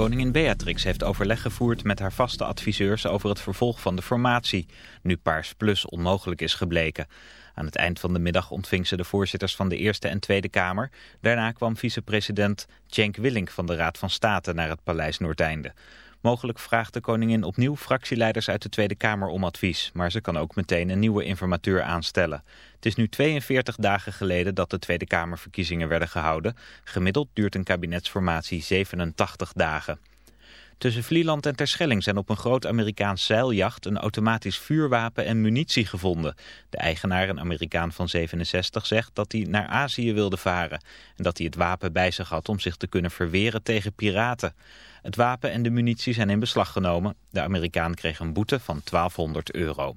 Koningin Beatrix heeft overleg gevoerd met haar vaste adviseurs over het vervolg van de formatie, nu Paars Plus onmogelijk is gebleken. Aan het eind van de middag ontving ze de voorzitters van de Eerste en Tweede Kamer. Daarna kwam vicepresident Cenk Willink van de Raad van State naar het Paleis Noordeinde. Mogelijk vraagt de koningin opnieuw fractieleiders uit de Tweede Kamer om advies, maar ze kan ook meteen een nieuwe informateur aanstellen. Het is nu 42 dagen geleden dat de Tweede Kamerverkiezingen werden gehouden. Gemiddeld duurt een kabinetsformatie 87 dagen. Tussen Vlieland en Terschelling zijn op een groot Amerikaans zeiljacht een automatisch vuurwapen en munitie gevonden. De eigenaar, een Amerikaan van 67, zegt dat hij naar Azië wilde varen en dat hij het wapen bij zich had om zich te kunnen verweren tegen piraten. Het wapen en de munitie zijn in beslag genomen. De Amerikaan kreeg een boete van 1200 euro.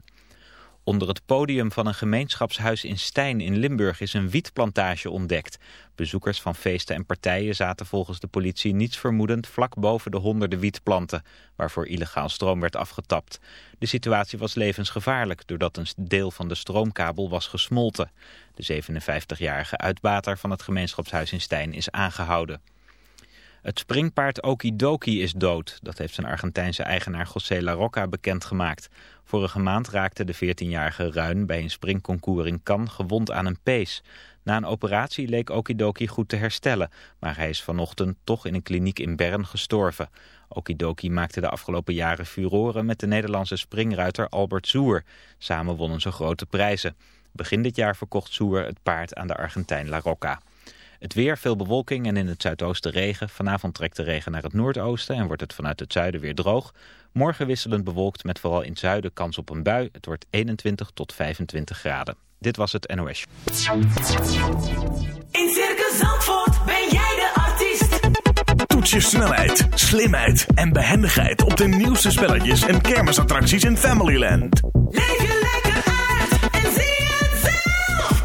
Onder het podium van een gemeenschapshuis in Stijn in Limburg is een wietplantage ontdekt. Bezoekers van feesten en partijen zaten volgens de politie niets vermoedend vlak boven de honderden wietplanten, waarvoor illegaal stroom werd afgetapt. De situatie was levensgevaarlijk doordat een deel van de stroomkabel was gesmolten. De 57-jarige uitbater van het gemeenschapshuis in Stijn is aangehouden. Het springpaard Okidoki is dood. Dat heeft zijn Argentijnse eigenaar José La Rocca bekendgemaakt. Vorige maand raakte de 14-jarige Ruin bij een springconcours in Cannes gewond aan een pees. Na een operatie leek Okidoki goed te herstellen, maar hij is vanochtend toch in een kliniek in Bern gestorven. Okidoki maakte de afgelopen jaren furoren met de Nederlandse springruiter Albert Zoer. Samen wonnen ze grote prijzen. Begin dit jaar verkocht Zoer het paard aan de Argentijn La Rocca. Het weer, veel bewolking en in het zuidoosten regen. Vanavond trekt de regen naar het noordoosten en wordt het vanuit het zuiden weer droog. Morgen wisselend bewolkt met vooral in het zuiden kans op een bui. Het wordt 21 tot 25 graden. Dit was het NOS. In Circus Zandvoort ben jij de artiest. Toets je snelheid, slimheid en behendigheid op de nieuwste spelletjes en kermisattracties in Familyland. Leef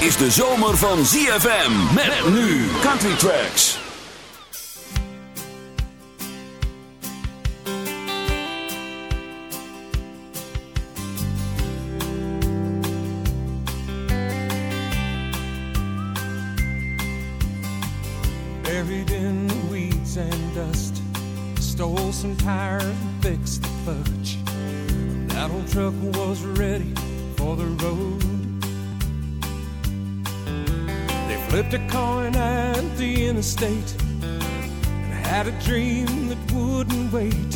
Is de zomer van ZFM. Met nu Country Tracks. Buried in the weeds and dust. Stole some tires and fixed the fudge. That old truck was ready for the road. Flipped a coin at the interstate and had a dream that wouldn't wait.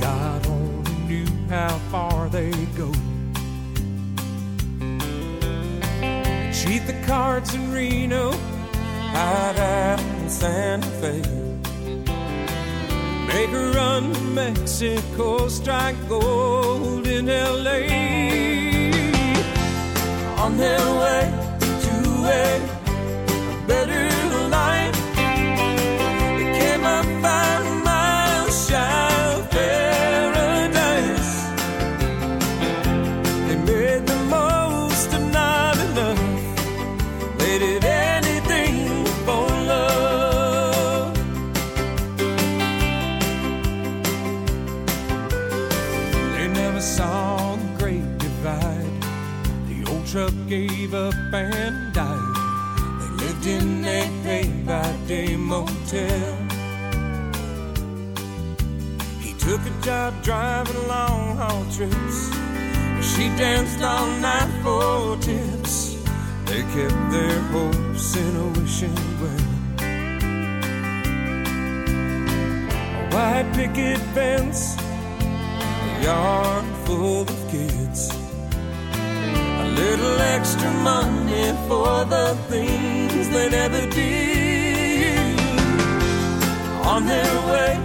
God only knew how far they'd go. Cheat the cards in Reno hide out in Santa Fe. Make a run to Mexico, strike gold in LA. On their way to a better life, they came up five motel. He took a job driving long haul trips. She danced all night for tips. They kept their hopes in a wishing well. A white picket fence, a yard full of kids. A little extra money for the things they never did. On their way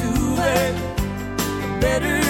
to a better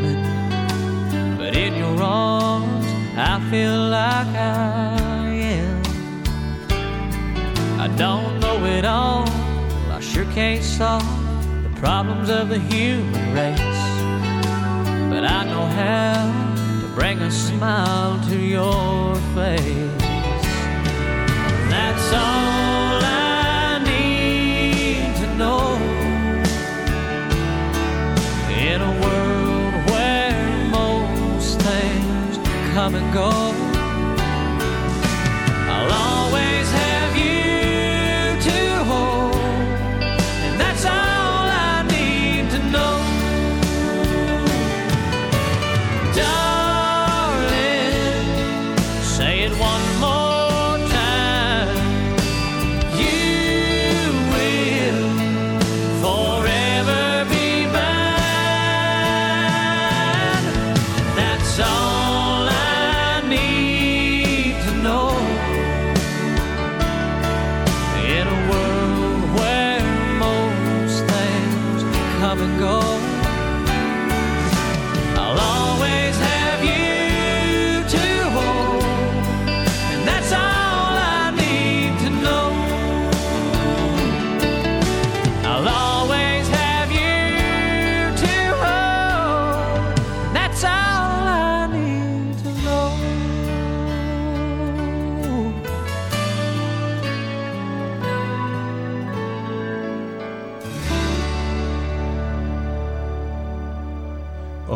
But in your arms, I feel like I am. I don't know it all, I sure can't solve the problems of the human race. But I know how to bring a smile to your face. Come and go,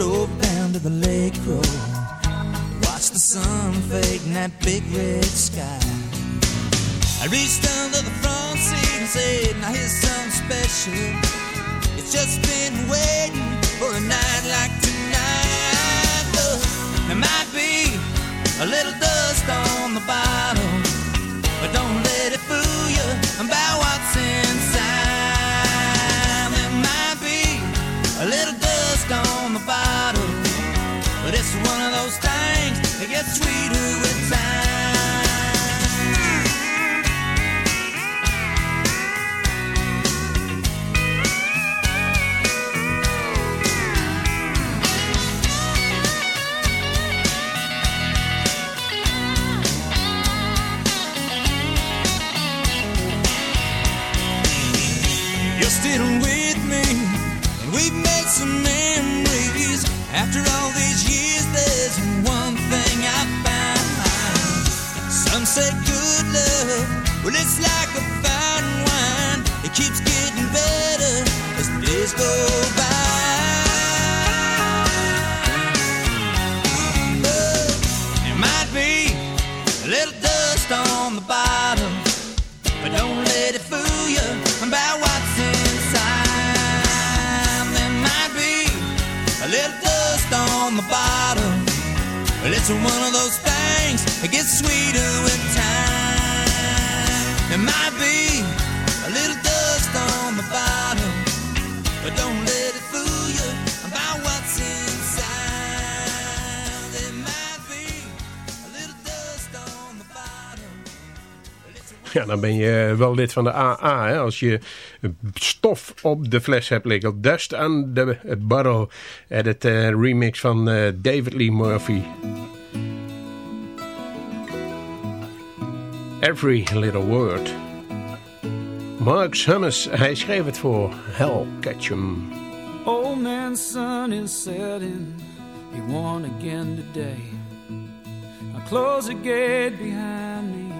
drove down to the lake road. Watched the sun fade in that big red sky. I reached under the front seat and said, Now here's something special. It's just been waiting for a night like tonight. Look, there might be a little dust on the bottom, ben je wel lid van de AA. Hè? Als je stof op de fles hebt liggen. Dust on the bottle. En het eh, remix van eh, David Lee Murphy. Every Little Word. Mark Summers, hij schreef het voor Hell Ketchum. Old man's sun is setting. He won again today. I close the gate behind me.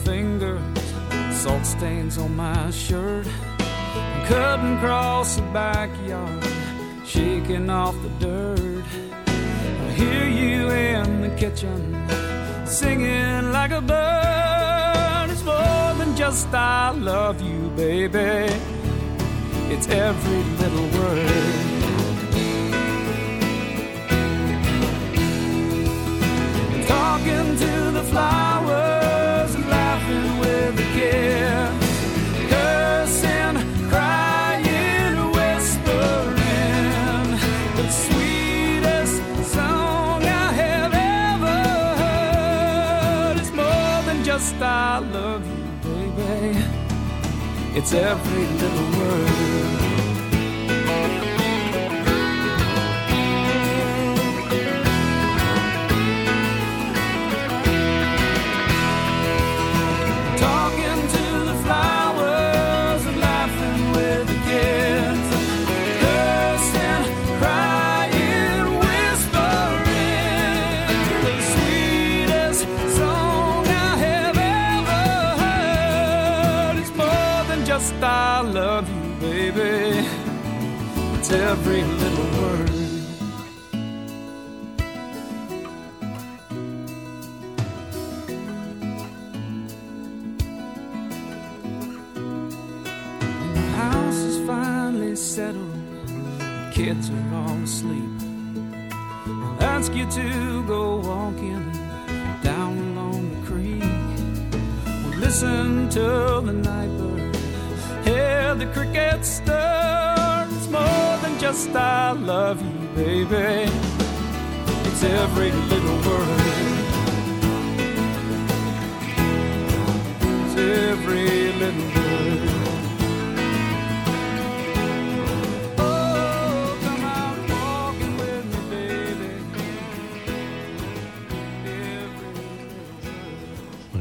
salt stains on my shirt. Cutting across the backyard, shaking off the dirt. I hear you in the kitchen, singing like a bird. It's more than just I love you, baby. It's every little word. talking to love you, baby. It's every little word. Ask you to go walking down along the creek. We'll listen to the night bird, hear the crickets stir. It's more than just I love you, baby. It's every little word. It's every little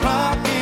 Rocky.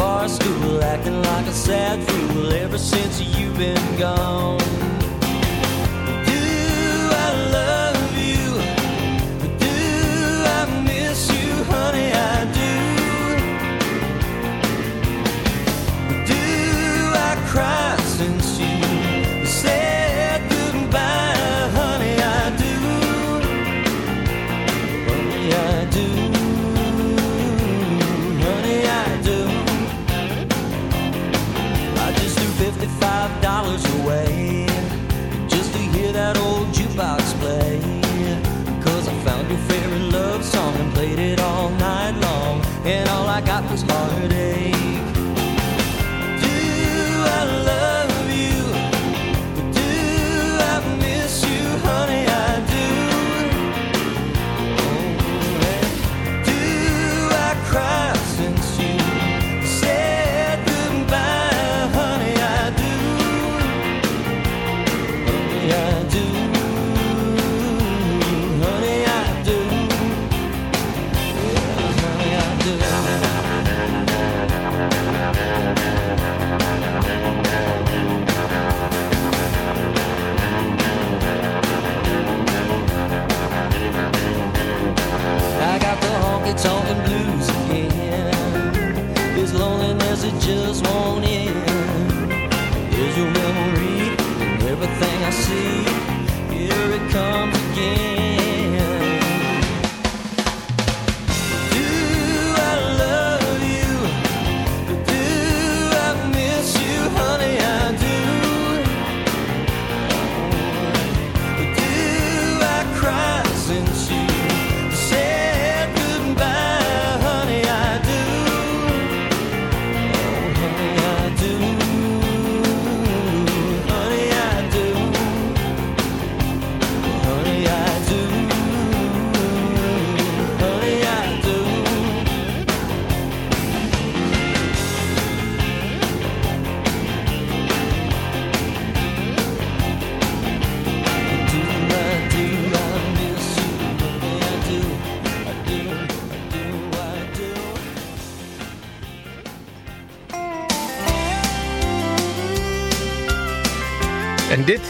Bar stool, acting like a sad fool ever since you've been gone. Do I love you? Do I miss you, honey? I do. Do I cry your favorite love song and played it all night long, and all I got was heartache. Your memory and everything I see. Here it comes again.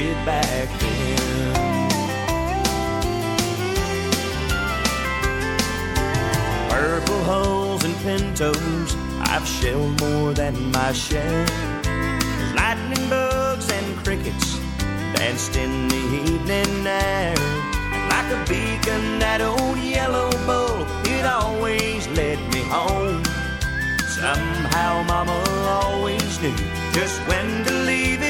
did back then. Purple holes and pintos, I've shelled more than my share. Lightning bugs and crickets danced in the evening air. Like a beacon, that old yellow bull, it always led me home. Somehow Mama always knew just when to leave it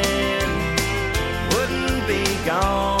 gone.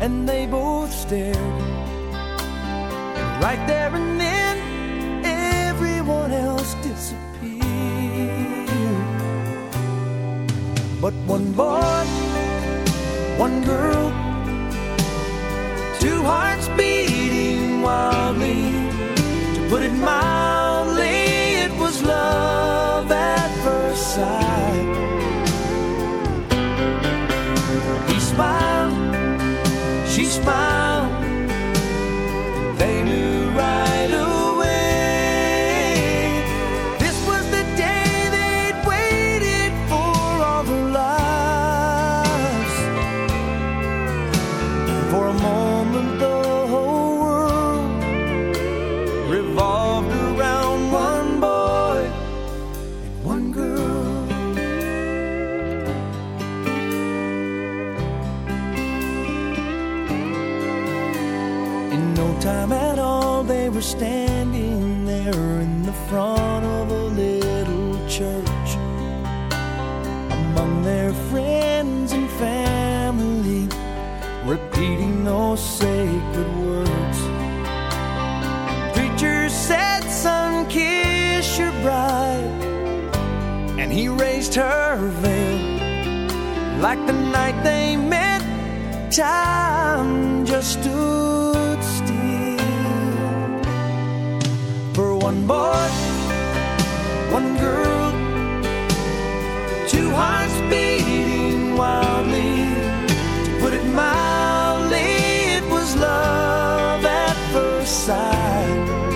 and they both stared. And right there and then, everyone else disappeared. But one boy, one girl, two hearts beating wildly. To put it mildly, it was love at first sight. He smiled. Ismael. like the night they met. Time just stood still for one boy, one girl, two hearts beating wildly. To put it mildly, it was love at first sight.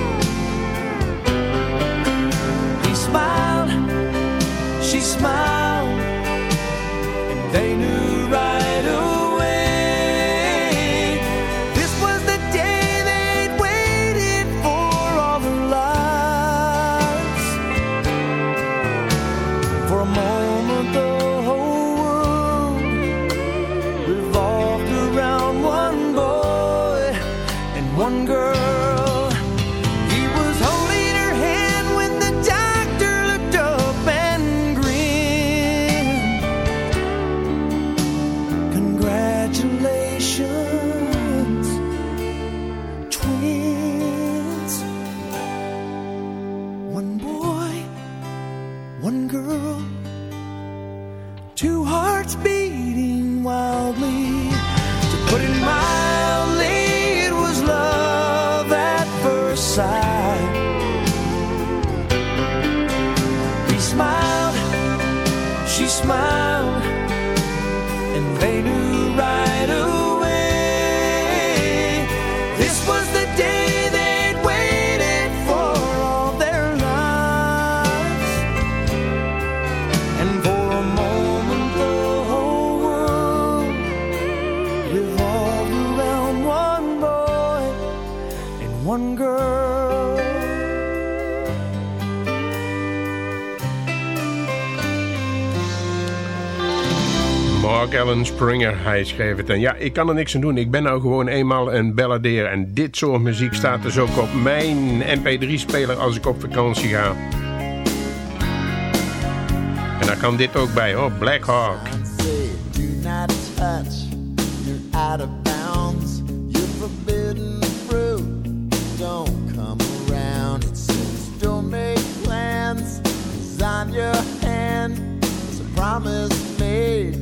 Alan Springer, hij schreef het. En ja, ik kan er niks aan doen. Ik ben nou gewoon eenmaal een balladeer. En dit soort muziek staat dus ook op mijn mp3-speler als ik op vakantie ga. En daar kan dit ook bij, hoor. Black Hawk. promise made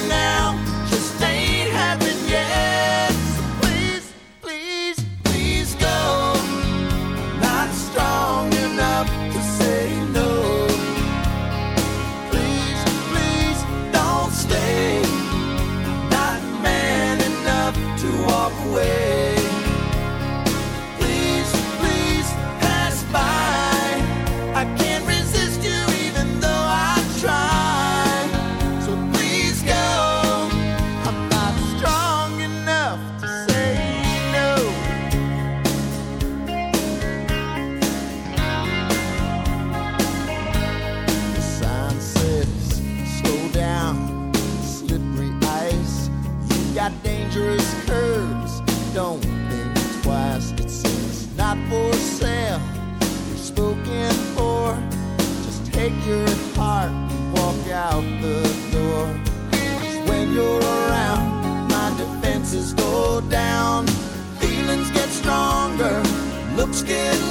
skin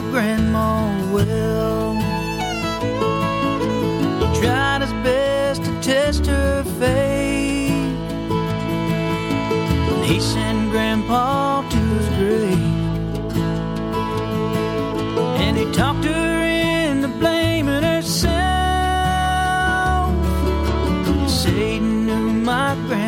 my grandma well. He tried his best to test her faith. And he sent Grandpa to his grave. And he talked her into blaming herself. Satan knew my grandma.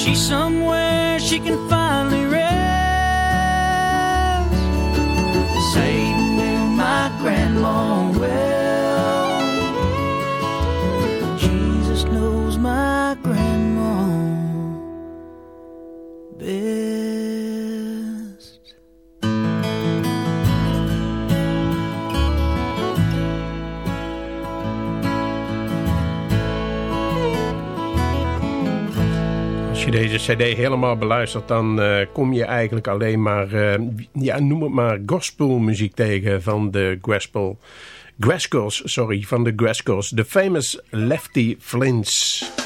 She's somewhere she can find. je deze cd helemaal beluistert, dan eh, kom je eigenlijk alleen maar, uh, ja, noem het maar gospelmuziek tegen van de gospel. Graskels, sorry, van de Graskels. de famous Lefty Flints.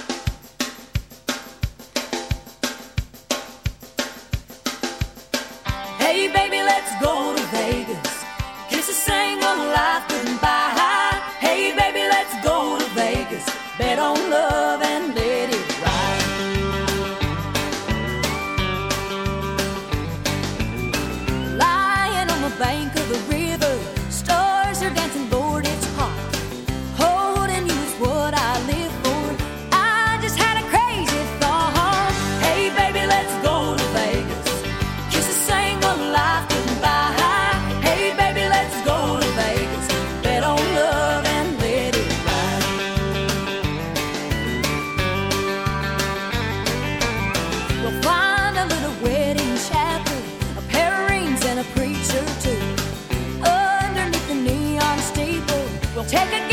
Take a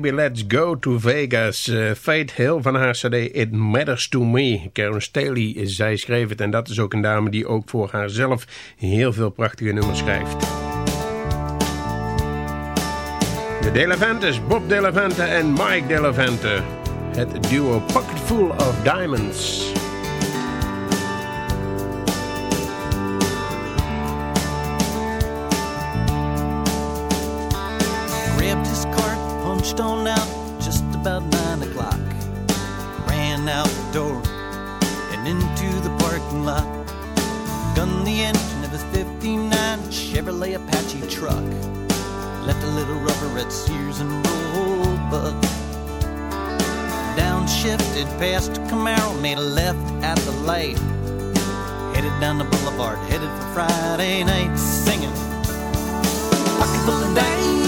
Baby Let's Go to Vegas. Eh, uh, Fate Hill van haar cd It Matters to Me. Karen Staley, zij schreef het en dat is ook een dame die ook voor haarzelf heel veel prachtige nummers schrijft. De De Bob De en Mike De Het duo Pocket Full of Diamonds. On out just about nine o'clock. Ran out the door and into the parking lot. Gunned the engine of his 59 Chevrolet Apache truck. Left a little rubber at Sears and Roebuck. Downshifted past Camaro, made a left at the light. Headed down the boulevard, headed for Friday night, singing. Pocketful of dimes.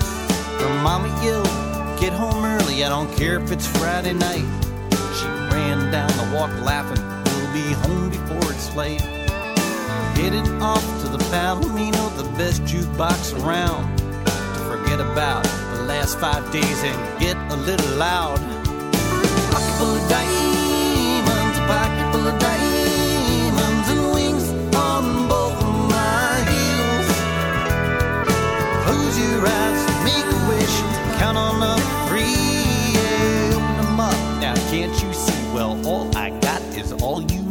Her mama yelled, Get home early, I don't care if it's Friday night. She ran down the walk laughing, We'll be home before it's late. Headed off to the Palomino, the best jukebox around. To forget about the last five days and get a little loud. Pocket full of diamonds, pocket full of diamonds, and wings on both my heels. Close your eyes, make count on the three, yeah, open them up. Now can't you see? Well, all I got is all you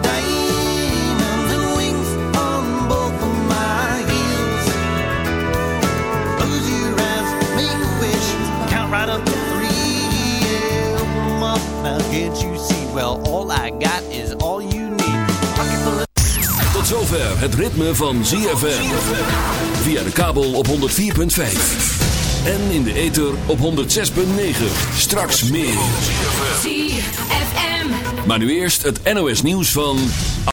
now can't you see? Well, all I got is all you need. Tot zover het ritme van ZFM. Via de kabel op 104.5. En in de ether op 106.9. Straks meer. ZFM. Maar nu eerst het NOS nieuws van...